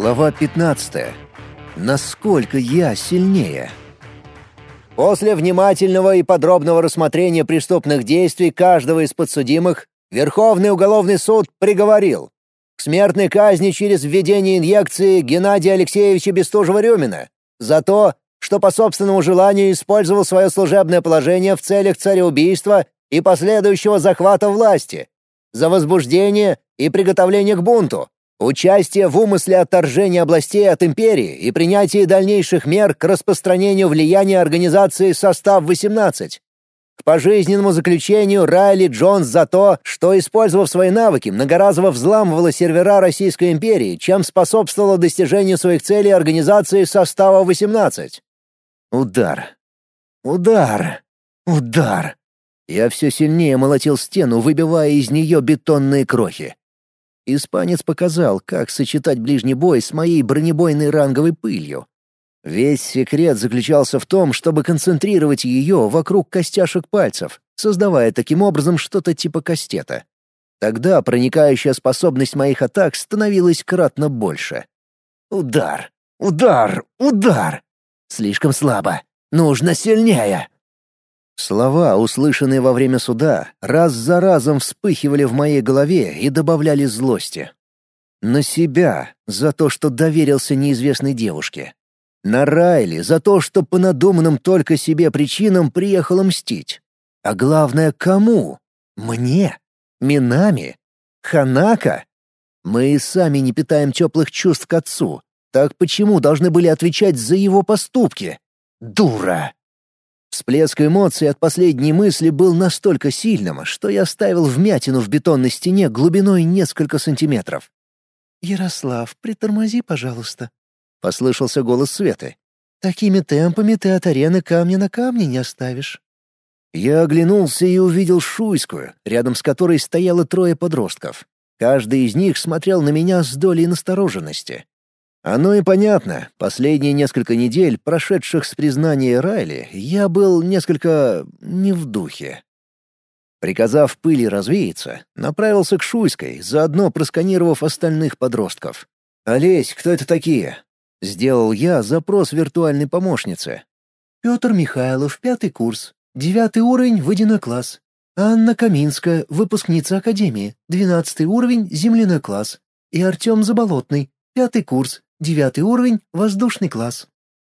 Глава 15. Насколько я сильнее? После внимательного и подробного рассмотрения преступных действий каждого из подсудимых, Верховный уголовный суд приговорил к смертной казни через введение инъекции Геннадия Алексеевича Бестужева-Рюмина за то, что по собственному желанию использовал свое служебное положение в целях цареубийства и последующего захвата власти, за возбуждение и приготовление к бунту, участие в умысле отторжения областей от империи и принятие дальнейших мер к распространению влияния организации «Состав-18», к пожизненному заключению Райли Джонс за то, что, использовав свои навыки, многоразово взламывала сервера Российской империи, чем способствовала достижению своих целей организации состава 18. Удар. Удар. Удар. Я все сильнее молотил стену, выбивая из нее бетонные крохи. Испанец показал, как сочетать ближний бой с моей бронебойной ранговой пылью. Весь секрет заключался в том, чтобы концентрировать ее вокруг костяшек пальцев, создавая таким образом что-то типа кастета. Тогда проникающая способность моих атак становилась кратно больше. Удар! Удар! Удар! Слишком слабо. Нужно сильнее. Слова, услышанные во время суда, раз за разом вспыхивали в моей голове и добавляли злости. На себя за то, что доверился неизвестной девушке. На Райли за то, что по надуманным только себе причинам приехала мстить. А главное, кому? Мне? Минами? Ханака? Мы и сами не питаем теплых чувств к отцу. Так почему должны были отвечать за его поступки? Дура! Всплеск эмоций от последней мысли был настолько сильным, что я ставил вмятину в бетонной стене глубиной несколько сантиметров. «Ярослав, притормози, пожалуйста», — послышался голос Светы. «Такими темпами ты от арены камня на камне не оставишь». Я оглянулся и увидел Шуйскую, рядом с которой стояло трое подростков. Каждый из них смотрел на меня с долей настороженности. Оно и понятно. Последние несколько недель, прошедших с признания Райли, я был несколько не в духе. Приказав пыли развеяться, направился к Шуйской, заодно просканировав остальных подростков. «Олесь, кто это такие?» Сделал я запрос виртуальной помощницы. «Петр Михайлов, пятый курс, девятый уровень, водяной класс. Анна Каминская, выпускница Академии, двенадцатый уровень, земляной класс. И Артем Заболотный, пятый курс, Девятый уровень — воздушный класс».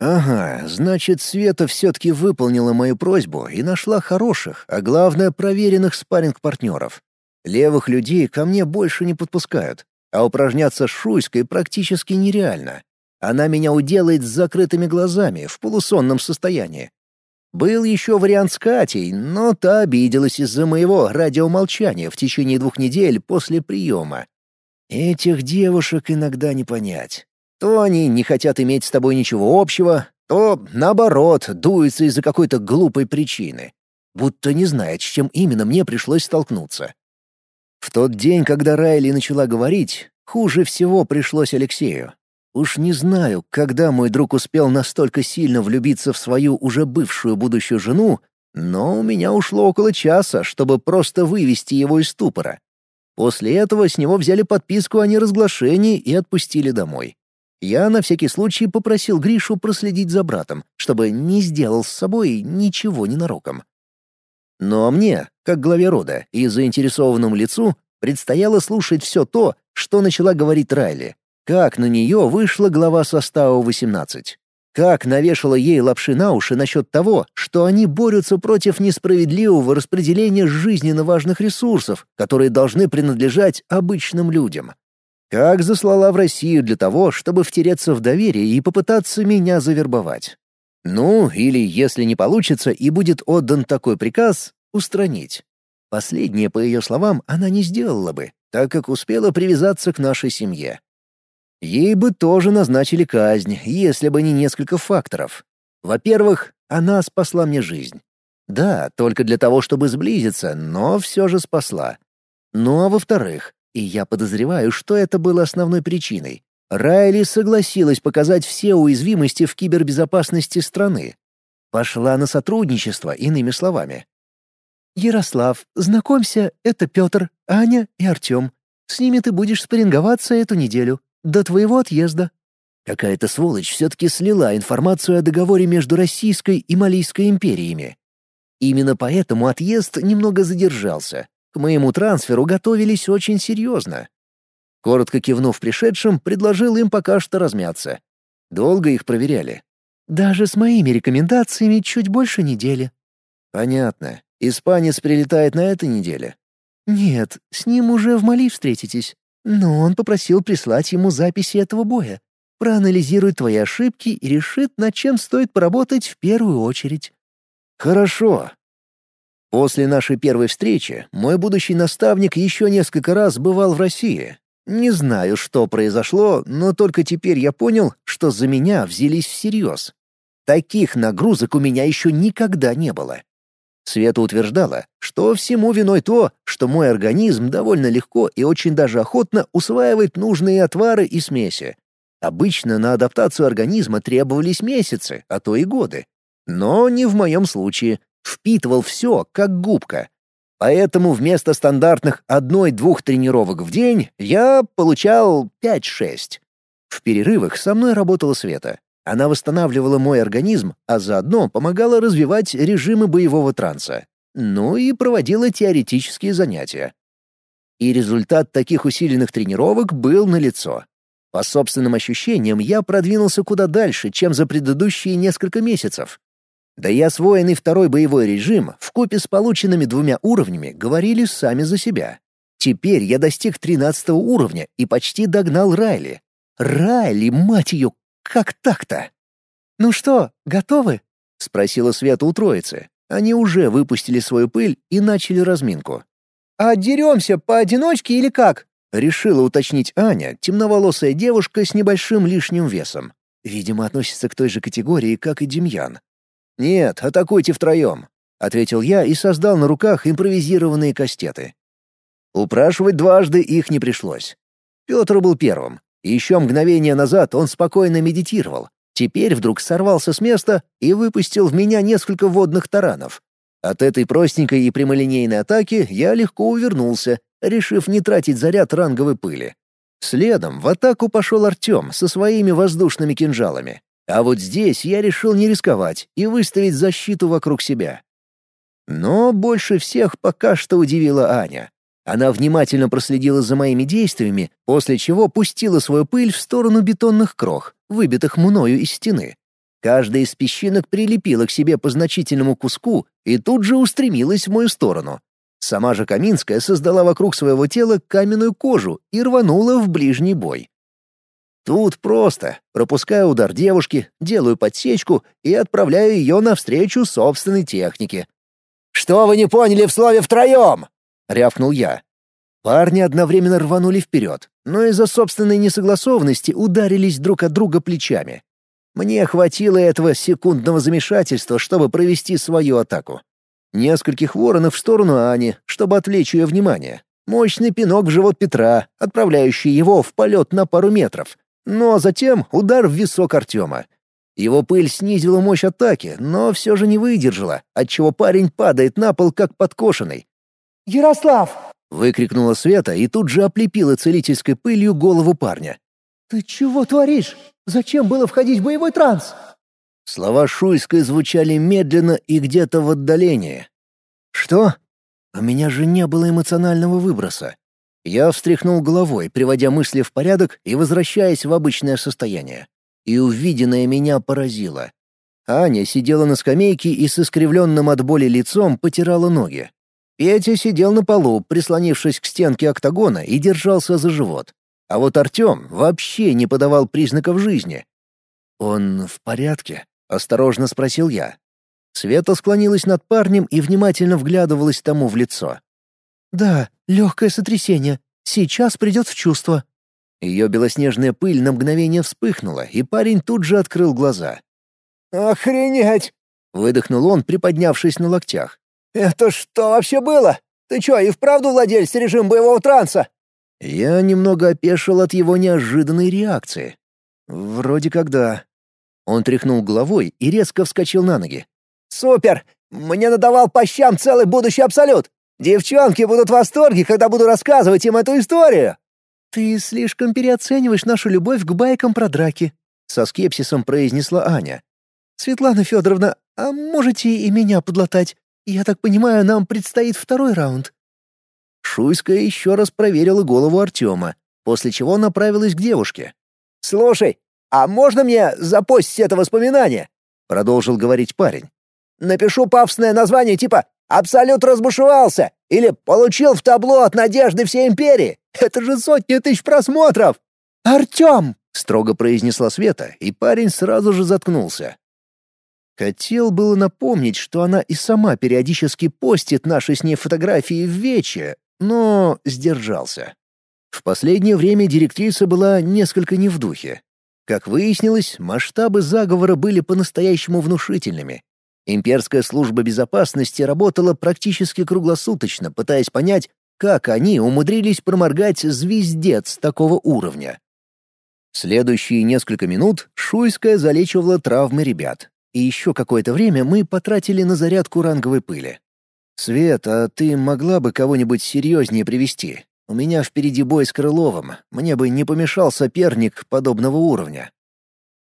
«Ага, значит, Света все-таки выполнила мою просьбу и нашла хороших, а главное, проверенных спарринг-партнеров. Левых людей ко мне больше не подпускают, а упражняться с Шуйской практически нереально. Она меня уделает с закрытыми глазами, в полусонном состоянии. Был еще вариант с Катей, но та обиделась из-за моего радиомолчания в течение двух недель после приема. Этих девушек иногда не понять. То они не хотят иметь с тобой ничего общего, то, наоборот, дуются из-за какой-то глупой причины. Будто не знает, с чем именно мне пришлось столкнуться. В тот день, когда Райли начала говорить, хуже всего пришлось Алексею. Уж не знаю, когда мой друг успел настолько сильно влюбиться в свою уже бывшую будущую жену, но у меня ушло около часа, чтобы просто вывести его из ступора. После этого с него взяли подписку о неразглашении и отпустили домой. Я на всякий случай попросил Гришу проследить за братом, чтобы не сделал с собой ничего ненароком. Но мне, как главе рода и заинтересованному лицу, предстояло слушать все то, что начала говорить Райли. Как на нее вышла глава состава 18. Как навешала ей лапши на уши насчет того, что они борются против несправедливого распределения жизненно важных ресурсов, которые должны принадлежать обычным людям. Как заслала в Россию для того, чтобы втереться в доверие и попытаться меня завербовать. Ну, или, если не получится и будет отдан такой приказ, устранить. Последнее, по ее словам, она не сделала бы, так как успела привязаться к нашей семье. Ей бы тоже назначили казнь, если бы не несколько факторов. Во-первых, она спасла мне жизнь. Да, только для того, чтобы сблизиться, но все же спасла. Ну а во-вторых, и я подозреваю, что это было основной причиной. Райли согласилась показать все уязвимости в кибербезопасности страны. Пошла на сотрудничество, иными словами. «Ярослав, знакомься, это Петр, Аня и Артем. С ними ты будешь спарринговаться эту неделю. до твоего отъезда». Какая-то сволочь все-таки слила информацию о договоре между Российской и Малийской империями. Именно поэтому отъезд немного задержался. Моему трансферу готовились очень серьезно. Коротко кивнув пришедшим, предложил им пока что размяться. Долго их проверяли. «Даже с моими рекомендациями чуть больше недели». «Понятно. Испанец прилетает на этой неделе?» «Нет, с ним уже в Мали встретитесь. Но он попросил прислать ему записи этого боя проанализирует твои ошибки и решит, над чем стоит поработать в первую очередь. Хорошо. После нашей первой встречи мой будущий наставник еще несколько раз бывал в России. Не знаю, что произошло, но только теперь я понял, что за меня взялись всерьез. Таких нагрузок у меня еще никогда не было. Света утверждала, что всему виной то, что мой организм довольно легко и очень даже охотно усваивает нужные отвары и смеси, Обычно на адаптацию организма требовались месяцы, а то и годы. Но не в моем случае. Впитывал все, как губка. Поэтому вместо стандартных одной-двух тренировок в день я получал 5-6. В перерывах со мной работала Света. Она восстанавливала мой организм, а заодно помогала развивать режимы боевого транса. Ну и проводила теоретические занятия. И результат таких усиленных тренировок был налицо. По собственным ощущениям, я продвинулся куда дальше, чем за предыдущие несколько месяцев. Да и освоенный второй боевой режим, вкупе с полученными двумя уровнями, говорили сами за себя. Теперь я достиг тринадцатого уровня и почти догнал Райли. Райли, мать ее, как так-то? «Ну что, готовы?» — спросила Света у троицы. Они уже выпустили свою пыль и начали разминку. «А деремся поодиночке или как?» Решила уточнить Аня, темноволосая девушка с небольшим лишним весом. Видимо, относится к той же категории, как и Демьян. «Нет, атакуйте втроем», — ответил я и создал на руках импровизированные кастеты. Упрашивать дважды их не пришлось. Петр был первым. Еще мгновение назад он спокойно медитировал. Теперь вдруг сорвался с места и выпустил в меня несколько водных таранов. От этой простенькой и прямолинейной атаки я легко увернулся решив не тратить заряд ранговой пыли. Следом в атаку пошел Артем со своими воздушными кинжалами. А вот здесь я решил не рисковать и выставить защиту вокруг себя. Но больше всех пока что удивила Аня. Она внимательно проследила за моими действиями, после чего пустила свою пыль в сторону бетонных крох, выбитых мною из стены. Каждая из песчинок прилепила к себе по значительному куску и тут же устремилась в мою сторону. Сама же Каминская создала вокруг своего тела каменную кожу и рванула в ближний бой. Тут просто. Пропускаю удар девушки, делаю подсечку и отправляю ее навстречу собственной технике. «Что вы не поняли в слове «втроем»?» — рявкнул я. Парни одновременно рванули вперед, но из-за собственной несогласованности ударились друг от друга плечами. Мне хватило этого секундного замешательства, чтобы провести свою атаку. Нескольких воронов в сторону Ани, чтобы отвлечь ее внимание. Мощный пинок в живот Петра, отправляющий его в полет на пару метров. А затем удар в висок Артема. Его пыль снизила мощь атаки, но все же не выдержала, отчего парень падает на пол, как подкошенный. «Ярослав!» — выкрикнула Света и тут же оплепила целительской пылью голову парня. «Ты чего творишь? Зачем было входить в боевой транс?» Слова Шуйской звучали медленно и где-то в отдалении. «Что? У меня же не было эмоционального выброса». Я встряхнул головой, приводя мысли в порядок и возвращаясь в обычное состояние. И увиденное меня поразило. Аня сидела на скамейке и с искривленным от боли лицом потирала ноги. Петя сидел на полу, прислонившись к стенке октагона и держался за живот. А вот Артем вообще не подавал признаков жизни. «Он в порядке?» — осторожно спросил я. Света склонилась над парнем и внимательно вглядывалась тому в лицо. «Да, легкое сотрясение. Сейчас придет в чувство». Ее белоснежная пыль на мгновение вспыхнула, и парень тут же открыл глаза. «Охренеть!» — выдохнул он, приподнявшись на локтях. «Это что вообще было? Ты что, и вправду владелец режима боевого транса?» Я немного опешил от его неожиданной реакции. «Вроде как да», он тряхнул головой и резко вскочил на ноги. «Супер! Мне надавал по щам целый будущий абсолют! Девчонки будут в восторге, когда буду рассказывать им эту историю!» «Ты слишком переоцениваешь нашу любовь к байкам про драки», — со скепсисом произнесла Аня. «Светлана Федоровна, а можете и меня подлатать? Я так понимаю, нам предстоит второй раунд». Шуйская еще раз проверила голову Артема, после чего направилась к девушке. «Слушай, а можно мне запостить это воспоминание?» — продолжил говорить парень. «Напишу пафосное название типа «Абсолют разбушевался» или «Получил в табло от Надежды всей империи». Это же сотни тысяч просмотров!» «Артем!» — строго произнесла Света, и парень сразу же заткнулся. Хотел было напомнить, что она и сама периодически постит наши с ней фотографии в Вече, но сдержался. В последнее время директриса была несколько не в духе. Как выяснилось, масштабы заговора были по-настоящему внушительными. Имперская служба безопасности работала практически круглосуточно, пытаясь понять, как они умудрились проморгать звездец такого уровня. Следующие несколько минут Шуйская залечивала травмы ребят, и еще какое-то время мы потратили на зарядку ранговой пыли. «Свет, а ты могла бы кого-нибудь серьезнее привести? У меня впереди бой с Крыловым, мне бы не помешал соперник подобного уровня».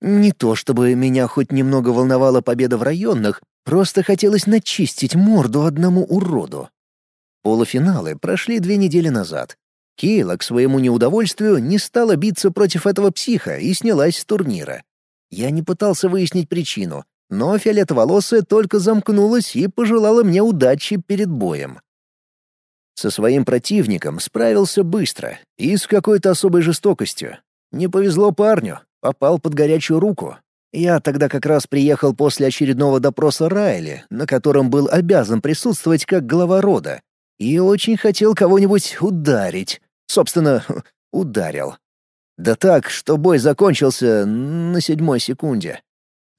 Не то чтобы меня хоть немного волновала победа в районных, просто хотелось начистить морду одному уроду. Полуфиналы прошли две недели назад. Кейла, к своему неудовольствию, не стала биться против этого психа и снялась с турнира. Я не пытался выяснить причину, но фиолетоволосая только замкнулась и пожелала мне удачи перед боем. Со своим противником справился быстро и с какой-то особой жестокостью. Не повезло парню, попал под горячую руку. Я тогда как раз приехал после очередного допроса Райли, на котором был обязан присутствовать как глава рода, и очень хотел кого-нибудь ударить. Собственно, ударил. Да так, что бой закончился на седьмой секунде.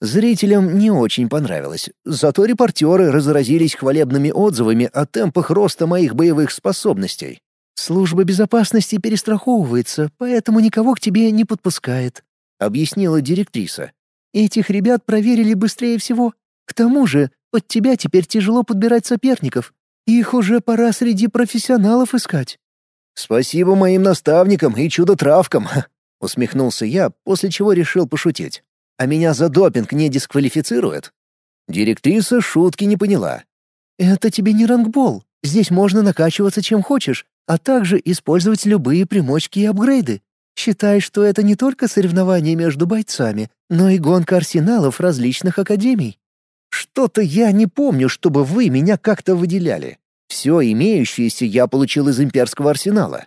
Зрителям не очень понравилось, зато репортеры разразились хвалебными отзывами о темпах роста моих боевых способностей. «Служба безопасности перестраховывается, поэтому никого к тебе не подпускает», — объяснила директриса. «Этих ребят проверили быстрее всего. К тому же под тебя теперь тяжело подбирать соперников. Их уже пора среди профессионалов искать». «Спасибо моим наставникам и чудо-травкам», — усмехнулся я, после чего решил пошутить. «А меня за допинг не дисквалифицируют?» Директриса шутки не поняла. «Это тебе не рангбол. Здесь можно накачиваться чем хочешь, а также использовать любые примочки и апгрейды. Считай, что это не только соревнования между бойцами, но и гонка арсеналов различных академий. Что-то я не помню, чтобы вы меня как-то выделяли. Все имеющееся я получил из имперского арсенала.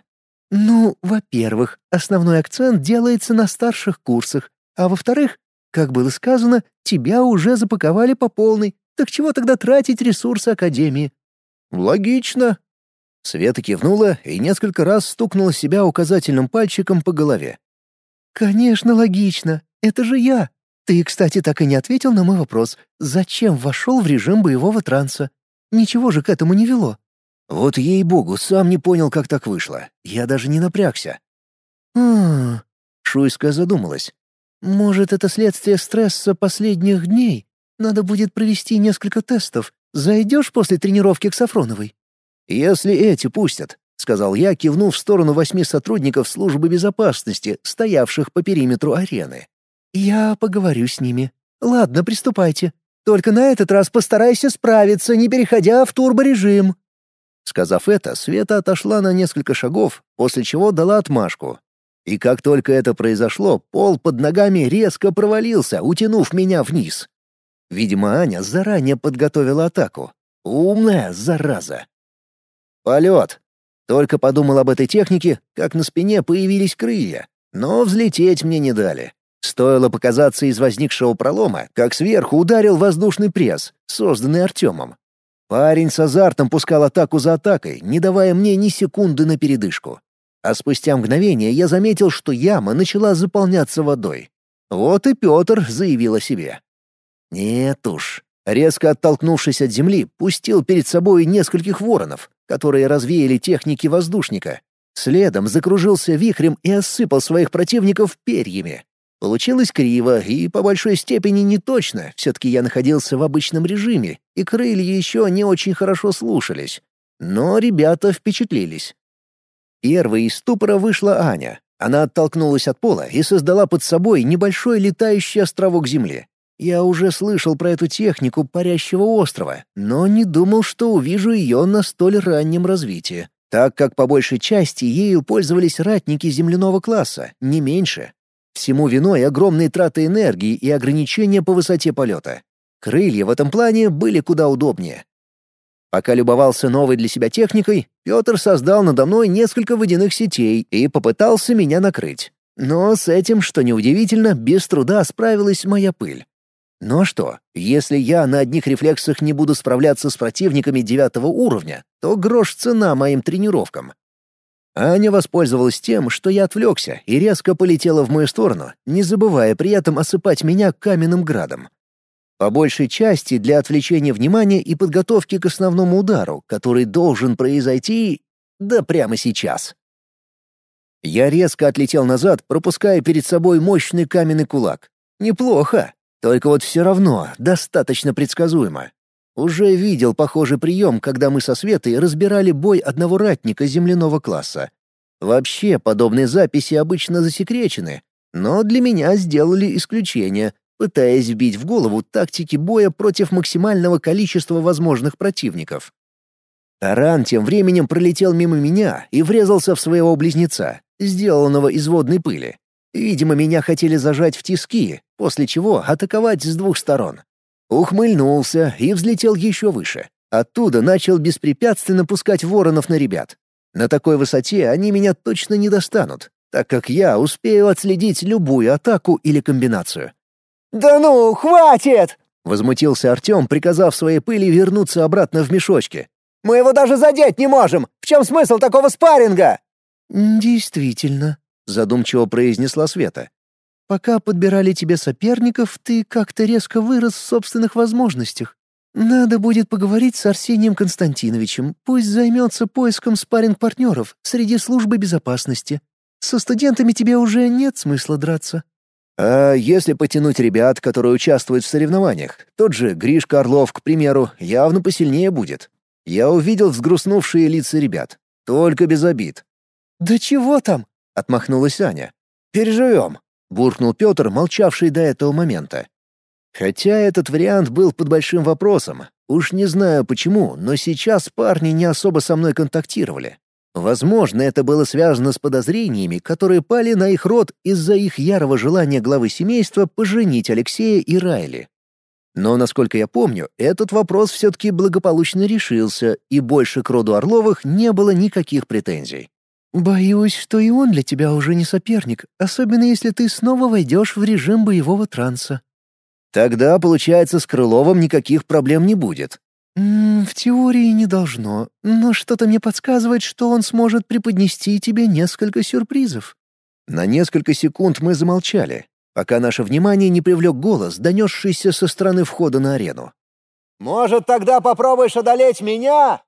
Ну, во-первых, основной акцент делается на старших курсах, а во-вторых, как было сказано, тебя уже запаковали по полной, так чего тогда тратить ресурсы Академии? Логично. Света кивнула и несколько раз стукнула себя указательным пальчиком по голове. Конечно, логично. Это же я. Ты, кстати, так и не ответил на мой вопрос, зачем вошел в режим боевого транса? Ничего же к этому не вело. Вот ей-богу, сам не понял, как так вышло. Я даже не напрягся. А, Шуйская задумалась. Может, это следствие стресса последних дней? Надо будет провести несколько тестов. Зайдешь после тренировки к Сафроновой? Если эти пустят, сказал я, кивнув в сторону восьми сотрудников службы безопасности, стоявших по периметру арены. Я поговорю с ними. Ладно, приступайте. Только на этот раз постарайся справиться, не переходя в турборежим». Сказав это, Света отошла на несколько шагов, после чего дала отмашку. И как только это произошло, пол под ногами резко провалился, утянув меня вниз. Видимо, Аня заранее подготовила атаку. Умная зараза. Полет. Только подумал об этой технике, как на спине появились крылья, но взлететь мне не дали. Стоило показаться из возникшего пролома, как сверху ударил воздушный пресс, созданный Артемом. Парень с азартом пускал атаку за атакой, не давая мне ни секунды на передышку. А спустя мгновение я заметил, что яма начала заполняться водой. Вот и Петр заявил о себе. Нет уж. Резко оттолкнувшись от земли, пустил перед собой нескольких воронов, которые развеяли техники воздушника. Следом закружился вихрем и осыпал своих противников перьями. Получилось криво и по большой степени не точно, все-таки я находился в обычном режиме, и крылья еще не очень хорошо слушались. Но ребята впечатлились. Первой из ступора вышла Аня. Она оттолкнулась от пола и создала под собой небольшой летающий островок земли. Я уже слышал про эту технику парящего острова, но не думал, что увижу ее на столь раннем развитии, так как по большей части ею пользовались ратники земляного класса, не меньше. Всему виной огромные траты энергии и ограничения по высоте полета. Крылья в этом плане были куда удобнее. Пока любовался новой для себя техникой, Петр создал надо мной несколько водяных сетей и попытался меня накрыть. Но с этим, что неудивительно, без труда справилась моя пыль. Ну а что, если я на одних рефлексах не буду справляться с противниками девятого уровня, то грош цена моим тренировкам. Аня воспользовалась тем, что я отвлекся и резко полетела в мою сторону, не забывая при этом осыпать меня каменным градом. По большей части для отвлечения внимания и подготовки к основному удару, который должен произойти... да прямо сейчас. Я резко отлетел назад, пропуская перед собой мощный каменный кулак. Неплохо. Только вот все равно достаточно предсказуемо. Уже видел похожий прием, когда мы со Светой разбирали бой одного ратника земляного класса. Вообще, подобные записи обычно засекречены, но для меня сделали исключение, пытаясь вбить в голову тактики боя против максимального количества возможных противников. Таран тем временем пролетел мимо меня и врезался в своего близнеца, сделанного из водной пыли. Видимо, меня хотели зажать в тиски, после чего атаковать с двух сторон. Ухмыльнулся и взлетел еще выше. Оттуда начал беспрепятственно пускать воронов на ребят. На такой высоте они меня точно не достанут, так как я успею отследить любую атаку или комбинацию. «Да ну, хватит!» — возмутился Артем, приказав своей пыли вернуться обратно в мешочки. «Мы его даже задеть не можем! В чем смысл такого спарринга?» «Действительно», — задумчиво произнесла Света. «Пока подбирали тебе соперников, ты как-то резко вырос в собственных возможностях. Надо будет поговорить с Арсением Константиновичем, пусть займется поиском спарринг-партнеров среди службы безопасности. Со студентами тебе уже нет смысла драться». А если потянуть ребят, которые участвуют в соревнованиях, тот же Гришка Орлов, к примеру, явно посильнее будет. Я увидел взгрустнувшие лица ребят. Только без обид. «Да чего там?» — отмахнулась Аня. «Переживем», — буркнул Петр, молчавший до этого момента. Хотя этот вариант был под большим вопросом. Уж не знаю почему, но сейчас парни не особо со мной контактировали. Возможно, это было связано с подозрениями, которые пали на их род из-за их ярого желания главы семейства поженить Алексея и Райли. Но, насколько я помню, этот вопрос все-таки благополучно решился, и больше к роду Орловых не было никаких претензий. «Боюсь, что и он для тебя уже не соперник, особенно если ты снова войдешь в режим боевого транса». «Тогда, получается, с Крыловым никаких проблем не будет». М -м, «В теории не должно, но что-то мне подсказывает, что он сможет преподнести тебе несколько сюрпризов». На несколько секунд мы замолчали, пока наше внимание не привлек голос, донесшийся со стороны входа на арену. «Может, тогда попробуешь одолеть меня?»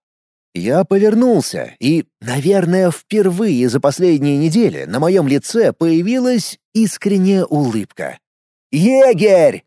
Я повернулся, и, наверное, впервые за последние недели на моем лице появилась искренняя улыбка. «Егерь!»